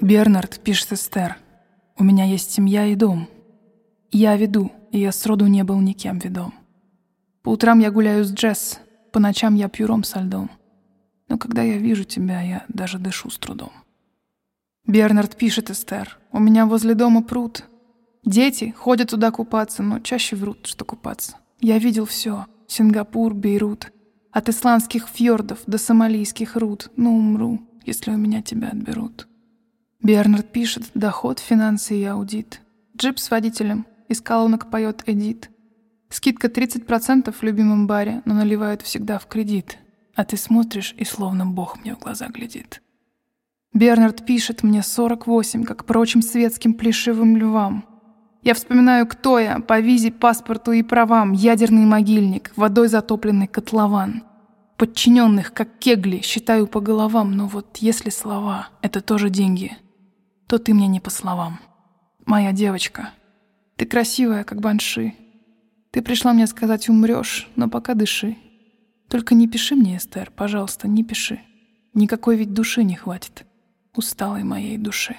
Бернард пишет Эстер. У меня есть семья и дом. Я веду, и я сроду не был никем ведом. По утрам я гуляю с Джесс, по ночам я пью ром со льдом. Но когда я вижу тебя, я даже дышу с трудом. Бернард пишет Эстер. У меня возле дома пруд. Дети ходят туда купаться, но чаще врут, что купаться. Я видел все. Сингапур, Бейрут. От исландских фьордов до сомалийских руд. Ну, умру, если у меня тебя отберут. Бернард пишет «Доход, финансы и аудит». Джип с водителем. Из колонок поет Эдит. Скидка 30% в любимом баре, но наливают всегда в кредит. А ты смотришь, и словно Бог мне в глаза глядит. Бернард пишет мне 48, как прочим светским плешивым львам. Я вспоминаю, кто я, по визе, паспорту и правам, ядерный могильник, водой затопленный котлован. Подчиненных, как кегли, считаю по головам, но вот если слова — это тоже деньги, то ты мне не по словам. Моя девочка, ты красивая, как банши. Ты пришла мне сказать умрешь, но пока дыши. Только не пиши мне, Эстер, пожалуйста, не пиши. Никакой ведь души не хватит усталой моей души.